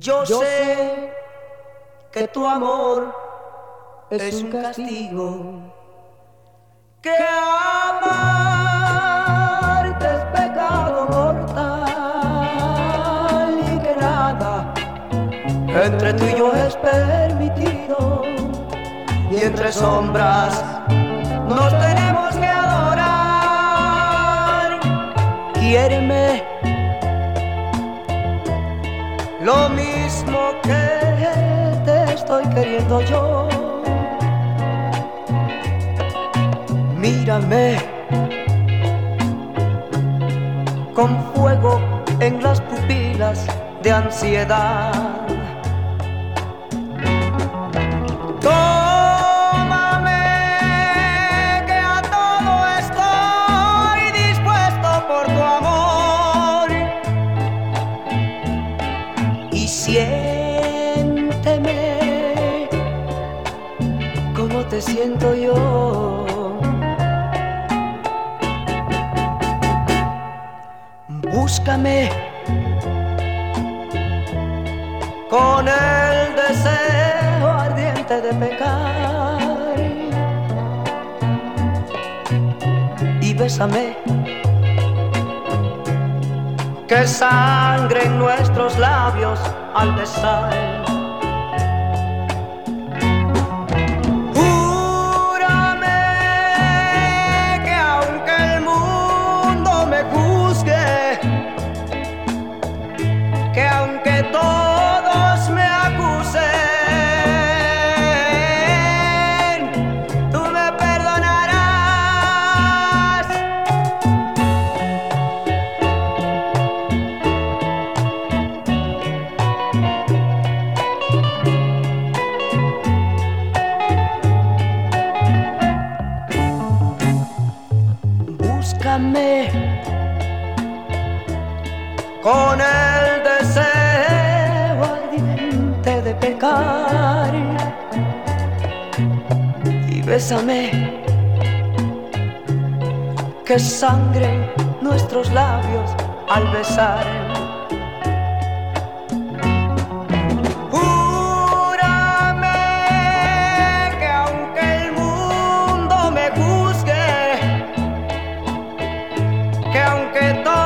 Yo, sé que tu amor es un castigo, que amarte es pecado mortal y que nada entre tú y yo es permitido y entre sombras nos tenemos que adorar. Quiéreme lo mismo que te estoy queriendo yo. Mírame con fuego en las pupilas de ansiedad. Siénteme. Como te siento yo. Búscame con el deseo ardiente de pecar. Y bésame que sangre en nuestros labios al besar. Júrame que aunque el mundo me juzgue, Con el deseo ardiente de pecar. Y bésame. Que sangre nuestros labios al besar. que todo